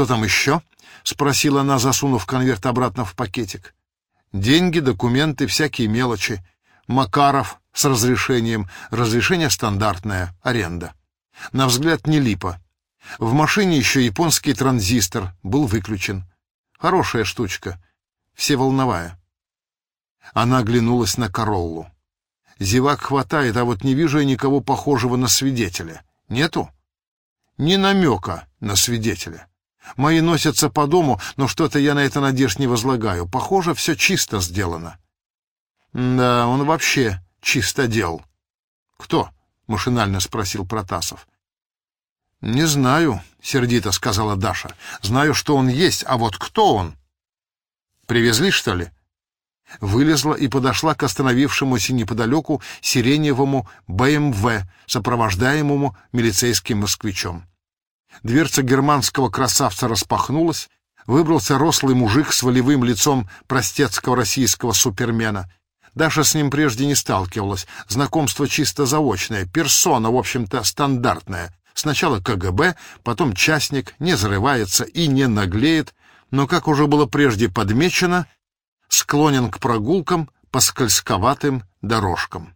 «Что там еще?» — спросила она, засунув конверт обратно в пакетик. «Деньги, документы, всякие мелочи. Макаров с разрешением. Разрешение стандартное. Аренда. На взгляд не липа. В машине еще японский транзистор. Был выключен. Хорошая штучка. Всеволновая». Она оглянулась на Короллу. Зевак хватает, а вот не вижу я никого похожего на свидетеля. Нету? Ни намека на свидетеля. Мои носятся по дому, но что-то я на это надежд не возлагаю. Похоже, все чисто сделано. Да, он вообще чисто дел. Кто? Машинально спросил Протасов. Не знаю, сердито сказала Даша. Знаю, что он есть, а вот кто он? Привезли, что ли? Вылезла и подошла к остановившемуся неподалеку сиреневому БМВ, сопровождаемому милицейским москвичом. Дверца германского красавца распахнулась, выбрался рослый мужик с волевым лицом простецкого российского супермена. Даша с ним прежде не сталкивалась, знакомство чисто заочное, персона, в общем-то, стандартная. Сначала КГБ, потом частник, не зарывается и не наглеет, но, как уже было прежде подмечено, склонен к прогулкам по скользковатым дорожкам.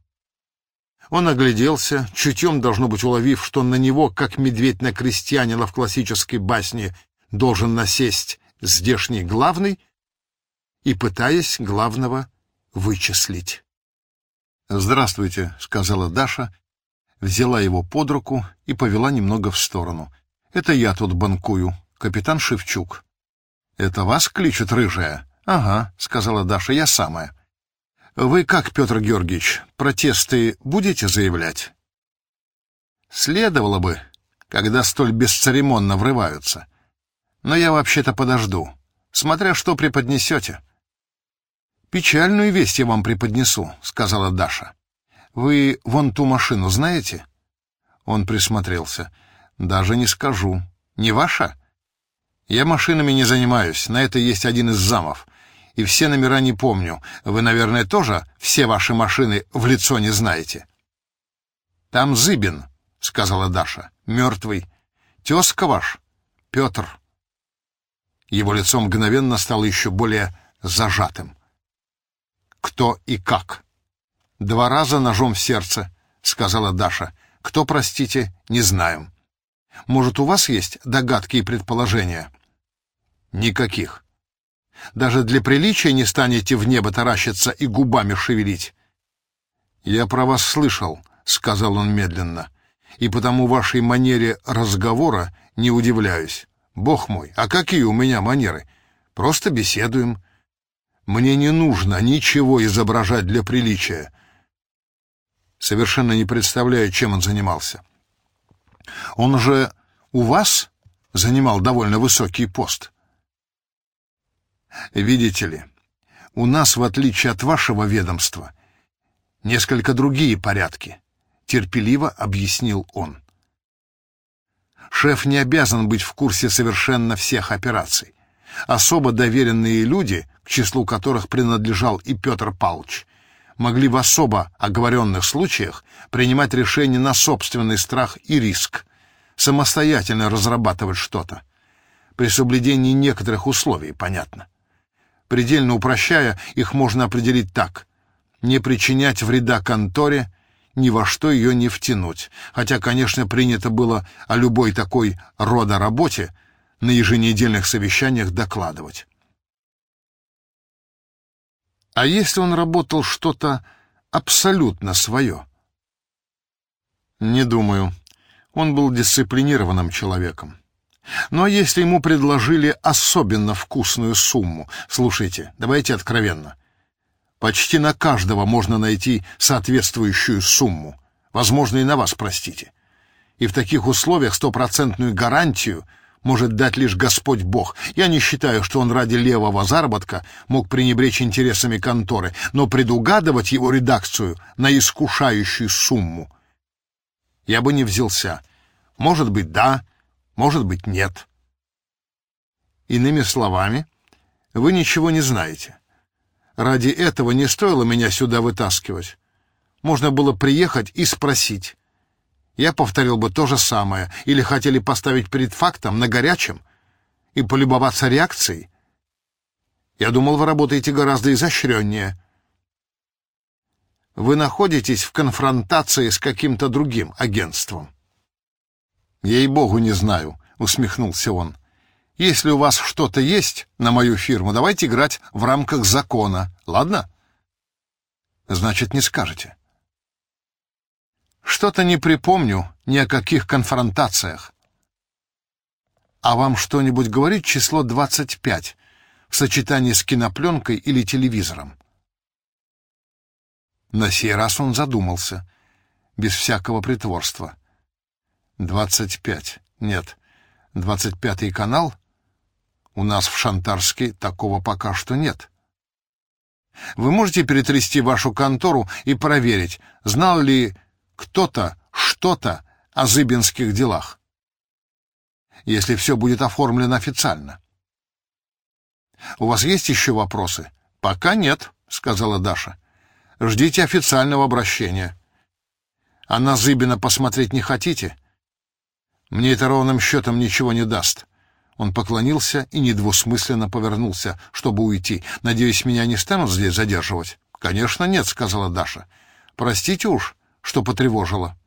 Он огляделся, чутьем, должно быть, уловив, что на него, как медведь на крестьянина в классической басне, должен насесть здешний главный, и пытаясь главного вычислить. «Здравствуйте», — сказала Даша, взяла его под руку и повела немного в сторону. «Это я тут банкую, капитан Шевчук». «Это вас кличут, рыжая?» «Ага», — сказала Даша, — «я самая». Вы как, Петр Георгиевич, протесты будете заявлять? Следовало бы, когда столь бесцеремонно врываются. Но я вообще-то подожду, смотря что преподнесете. Печальную весть я вам преподнесу, сказала Даша. Вы вон ту машину знаете? Он присмотрелся. Даже не скажу. Не ваша? Я машинами не занимаюсь, на это есть один из замов и все номера не помню. Вы, наверное, тоже все ваши машины в лицо не знаете. Там Зыбин, сказала Даша, мертвый. Тезка ваш, Петр. Его лицо мгновенно стало еще более зажатым. Кто и как? Два раза ножом в сердце, сказала Даша. Кто, простите, не знаю. Может, у вас есть догадки и предположения? Никаких. Даже для приличия не станете в небо таращиться и губами шевелить. «Я про вас слышал», — сказал он медленно, «и потому вашей манере разговора не удивляюсь. Бог мой, а какие у меня манеры? Просто беседуем. Мне не нужно ничего изображать для приличия». Совершенно не представляю, чем он занимался. «Он же у вас занимал довольно высокий пост». Видите ли, у нас, в отличие от вашего ведомства, несколько другие порядки, терпеливо объяснил он. Шеф не обязан быть в курсе совершенно всех операций. Особо доверенные люди, к числу которых принадлежал и Петр Павлович, могли в особо оговоренных случаях принимать решения на собственный страх и риск, самостоятельно разрабатывать что-то. При соблюдении некоторых условий, понятно. Предельно упрощая, их можно определить так. Не причинять вреда конторе, ни во что ее не втянуть. Хотя, конечно, принято было о любой такой рода работе на еженедельных совещаниях докладывать. А если он работал что-то абсолютно свое? Не думаю. Он был дисциплинированным человеком. Ну а если ему предложили особенно вкусную сумму? Слушайте, давайте откровенно. Почти на каждого можно найти соответствующую сумму. Возможно, и на вас, простите. И в таких условиях стопроцентную гарантию может дать лишь Господь Бог. Я не считаю, что он ради левого заработка мог пренебречь интересами конторы, но предугадывать его редакцию на искушающую сумму я бы не взялся. Может быть, да, может быть, нет. Иными словами, вы ничего не знаете. Ради этого не стоило меня сюда вытаскивать. Можно было приехать и спросить. Я повторил бы то же самое. Или хотели поставить перед фактом на горячем. и полюбоваться реакцией? Я думал, вы работаете гораздо изощреннее. Вы находитесь в конфронтации с каким-то другим агентством. Ей-богу, не знаю, усмехнулся он. Если у вас что-то есть на мою фирму, давайте играть в рамках закона, ладно? Значит, не скажете. Что-то не припомню ни о каких конфронтациях. А вам что-нибудь говорит число 25 в сочетании с кинопленкой или телевизором? На сей раз он задумался, без всякого притворства. «Двадцать пять. Нет, двадцать пятый канал? У нас в Шантарске такого пока что нет. Вы можете перетрясти вашу контору и проверить, знал ли кто-то что-то о зыбинских делах, если все будет оформлено официально. «У вас есть еще вопросы?» «Пока нет», — сказала Даша. «Ждите официального обращения». «А на Зыбина посмотреть не хотите?» Мне это ровным счетом ничего не даст». Он поклонился и недвусмысленно повернулся, чтобы уйти. «Надеюсь, меня не станут здесь задерживать?» «Конечно нет», — сказала Даша. «Простите уж, что потревожила».